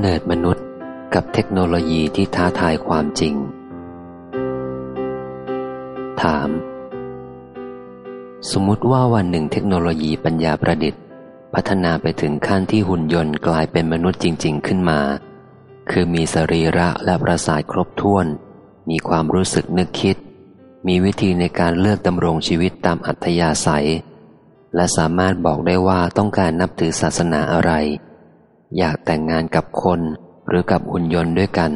ำเนิดมนุษย์กับเทคโนโลยีที่ท้าทายความจริง ถาม สมมติว่าวันหนึ่งเทคโนโลยีปัญญาประดิษฐ์ พัฒนาไปถึงขั้นที่หุ่นยนต์กลายเป็นมนุษย์จริง ๆ ขึ้นมา คือมีสรีระและประสาทครบถ้วน มีความรู้สึกนึกคิด มีวิธีในการเลือกดำรงชีวิตตามอัธยาศัย และสามารถบอกได้ว่าต้องการนับถือศาสนาอะไร อยากแต่งงานกับคนหรือกับหุ่นยนต์ด้วยกัน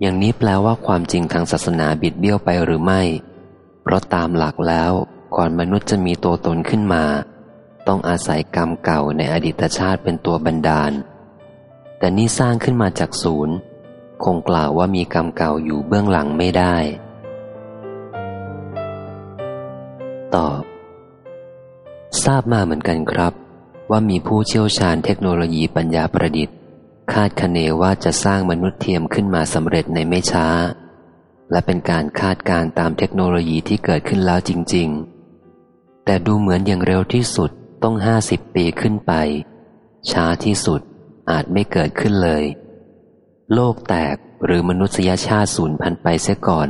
อย่างนี้แปลว่าความจริงทางศาสนาบิดเบี้ยวไปหรือไม่ เพราะตามหลักแล้วก่อนมนุษย์จะมีตัวตนขึ้นมา ต้องอาศัยกรรมเก่าในอดีตชาติเป็นตัวบันดาล แต่นี่สร้างขึ้นมาจากศูนย์ คงกล่าวว่ามีกรรมเก่าอยู่เบื้องหลังไม่ได้ ตอบ ทราบมาเหมือนกันครับ ว่ามีผู้เชี่ยวชาญเทคโนโลยีปัญญาประดิษฐ์ คาดคะเนว่าจะสร้างมนุษย์เทียมขึ้นมาสำเร็จในไม่ช้า และเป็นการคาดการตามเทคโนโลยีที่เกิดขึ้นแล้วจริง ๆ แต่ดูเหมือนอย่างเร็วที่สุดต้องห้าสิบปีขึ้นไป ช้าที่สุดอาจไม่เกิดขึ้นเลย โลกแตกหรือมนุษยชาติสูญพันธุ์ไปเสียก่อน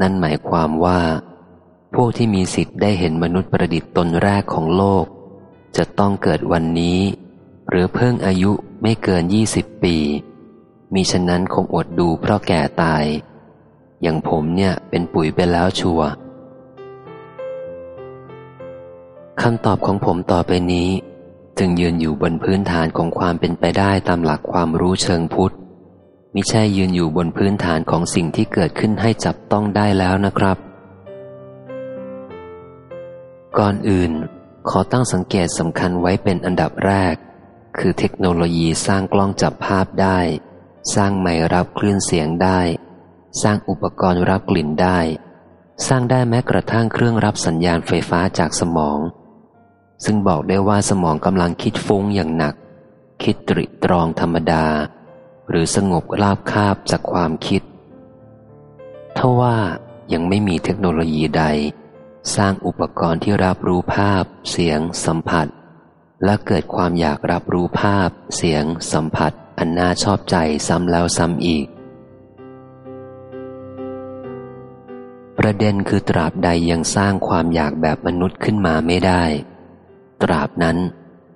นั่นหมายความว่า พวกที่มีสิทธิ์ได้เห็นมนุษย์ประดิษฐ์ตนแรกของโลก จะต้องเกิดวันนี้ หรือเพิ่งอายุไม่เกินยี่สิบปี มีฉะนั้นคงอดดูเพราะแก่ตาย อย่างผมเนี่ยเป็นปุ๋ยไปแล้วชัวคำตอบของผมต่อไปนี้ จึงยืนอยู่บนพื้นฐานของความเป็นไปได้ตามหลักความรู้เชิงพุทธมิใช่ยืนอยู่บนพื้นฐานของสิ่งที่เกิดขึ้นให้จับต้องได้แล้วนะครับ ก่อนอื่น ขอตั้งสังเกตสำคัญไว้เป็นอันดับแรก คือเทคโนโลยีสร้างกล้องจับภาพได้ สร้างไมค์รับคลื่นเสียงได้ สร้างอุปกรณ์รับกลิ่นได้ สร้างได้แม้กระทั่งเครื่องรับสัญญาณไฟฟ้าจากสมอง ซึ่งบอกได้ว่าสมองกำลังคิดฟุ้งอย่างหนัก คิดตริตรองธรรมดา หรือสงบราบคาบจากความคิดทว่ายังไม่มีเทคโนโลยีใด สร้างอุปกรณ์ที่รับรู้ภาพ เสียง สัมผัส และเกิดความอยากรับรู้ภาพ เสียง สัมผัส อันน่าชอบใจซ้ำแล้วซ้ำอีก ประเด็นคือตราบใดยังสร้างความอยากแบบมนุษย์ขึ้นมาไม่ได้ ตราบนั้น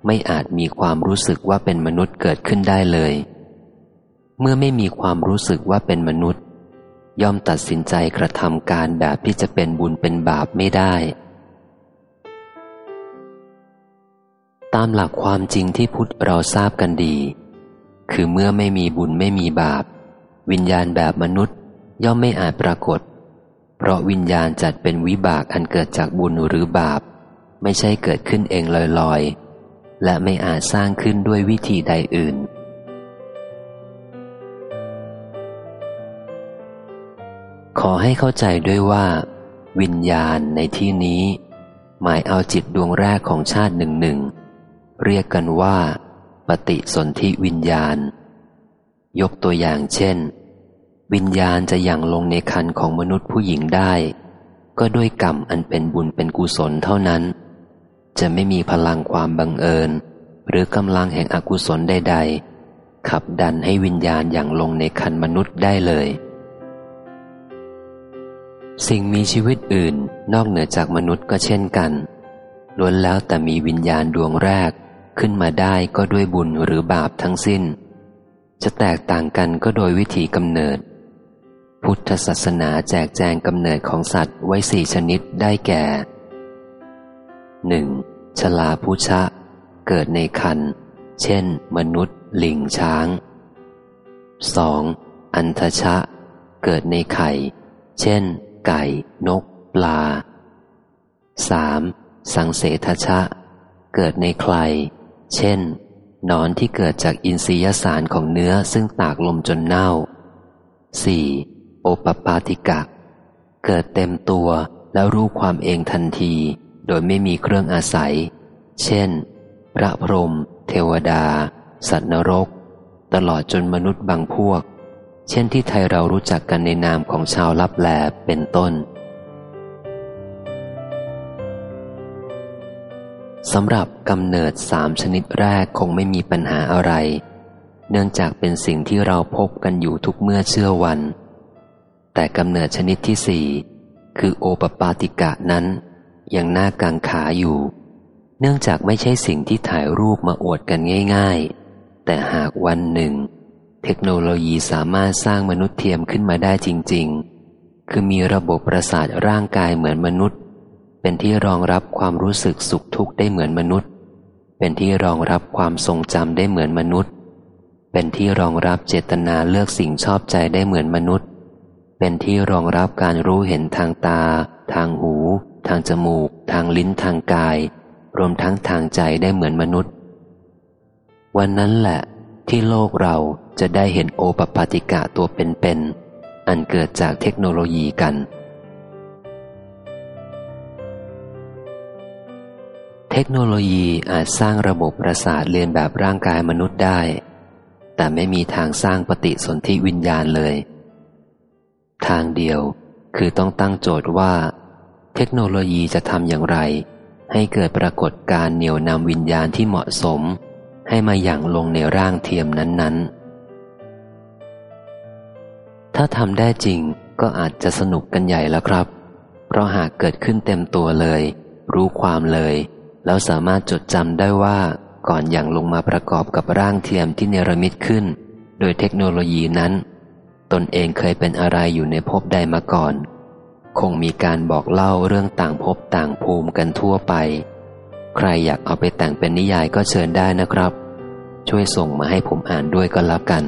ไม่อาจมีความรู้สึกว่าเป็นมนุษย์เกิดขึ้นได้เลย เมื่อไม่มีความรู้สึกว่าเป็นมนุษย์ ย่อมตัดสินใจกระทำการแบบที่จะเป็นบุญเป็นบาปไม่ได้ ตามหลักความจริงที่พุทธเราทราบกันดี คือเมื่อไม่มีบุญไม่มีบาป วิญญาณแบบมนุษย์ ย่อมไม่อาจปรากฏ เพราะวิญญาณจัดเป็นวิบากอันเกิดจากบุญหรือบาป ไม่ใช่เกิดขึ้นเองลอยๆ และไม่อาจสร้างขึ้นด้วยวิธีใดอื่น ขอให้เข้าใจด้วยว่า วิญญาณในที่นี้ หมายเอาจิตดวงแรกของชาติหนึ่งหนึ่งเรียกกันว่า ปฏิสนธิวิญญาณ ยกตัวอย่างเช่น วิญญาณจะอยังลงในคันของมนุษย์ผู้หญิงได้ ก็ด้วยกรรมอันเป็นบุญเป็นกุศลเท่านั้น จะไม่มีพลังความบังเอิญ หรือกำลังแห่งอกุศลใด ๆ ขับดันให้วิญญาณอย่างลงในคันมนุษย์ได้เลย สิ่งมีชีวิตอื่นนอกเหนือจากมนุษย์ก็เช่นกันล้วนแล้วแต่มีวิญญาณดวงแรกขึ้นมาได้ก็ด้วยบุญหรือบาปทั้งสิ้น จะแตกต่างกันก็โดยวิธีกำเนิด พุทธศาสนาแจกแจงกำเนิดของสัตว์ไว้สี่ชนิดได้แก่ 1. ชลาผู้ชะ เกิดในคัน เช่น มนุษย์ ลิงช้าง 2. อันทชะ เกิดในไข่ เช่น ไก่ นก ปลา 3. สังเสทชะ เกิดในใคร เช่น นอนที่เกิดจากอินทรียสารของเนื้อซึ่งตากลมจนเน่า 4. โอปปาติกะ เกิดเต็มตัวแล้วรู้ความเองทันที โดยไม่มีเครื่องอาศัย เช่น พระพรหมเทวดา สัตว์นรก ตลอดจนมนุษย์บางพวก เช่นที่ไทยเรารู้จักกันในนามของชาวลับแลเป็นต้นสำหรับกำเนิดสามชนิดแรกคงไม่มีปัญหาอะไร เนื่องจากเป็นสิ่งที่เราพบกันอยู่ทุกเมื่อเชื่อวัน แต่กำเนิดชนิดที่สี่คือโอปปาติกะนั้น ยังน่ากังขาอยู่ เนื่องจากไม่ใช่สิ่งที่ถ่ายรูปมาอวดกันง่าย ๆ แต่หากวันหนึ่ง เทคโนโลยีสามารถสร้างมนุษย์เทียมขึ้นมาได้จริง ๆ คือมีระบบประสาทร่างกายเหมือนมนุษย์ เป็นที่รองรับความรู้สึกสุขทุกข์ได้เหมือนมนุษย์ เป็นที่รองรับความทรงจำได้เหมือนมนุษย์ เป็นที่รองรับเจตนาเลือกสิ่งชอบใจได้เหมือนมนุษย์ เป็นที่รองรับการรู้เห็นทางตา ทางหู ทางจมูก ทางลิ้นทางกาย รวมทั้งทางใจได้เหมือนมนุษย์ วันนั้นแหละ ที่โลกเราจะได้เห็นโอปปาติกะตัวเป็นๆอันเกิดจากเทคโนโลยีกัน เทคโนโลยีอาจสร้างระบบประสาทเรียนแบบร่างกายมนุษย์ได้ แต่ไม่มีทางสร้างปฏิสนธิวิญญาณเลย ทางเดียวคือต้องตั้งโจทย์ว่า เทคโนโลยีจะทำอย่างไร ให้เกิดปรากฏการเหนี่ยวนำวิญญาณที่เหมาะสม ให้มาอย่างลงในร่างเทียมนั้น ๆ ถ้าทำได้จริงก็อาจจะสนุกกันใหญ่แล้วครับ เพราะหากเกิดขึ้นเต็มตัวเลย รู้ความเลย แล้วสามารถจดจำได้ว่าก่อนอย่างลงมาประกอบกับร่างเทียมที่เนรมิตขึ้น โดยเทคโนโลยีนั้น ตนเองเคยเป็นอะไรอยู่ในภพใดมาก่อน คงมีการบอกเล่าเรื่องต่างภพต่างภูมิกันทั่วไป ใครอยากเอาไปแต่งเป็นนิยายก็เชิญได้นะครับ ช่วยส่งมาให้ผมอ่านด้วยก็แล้วกัน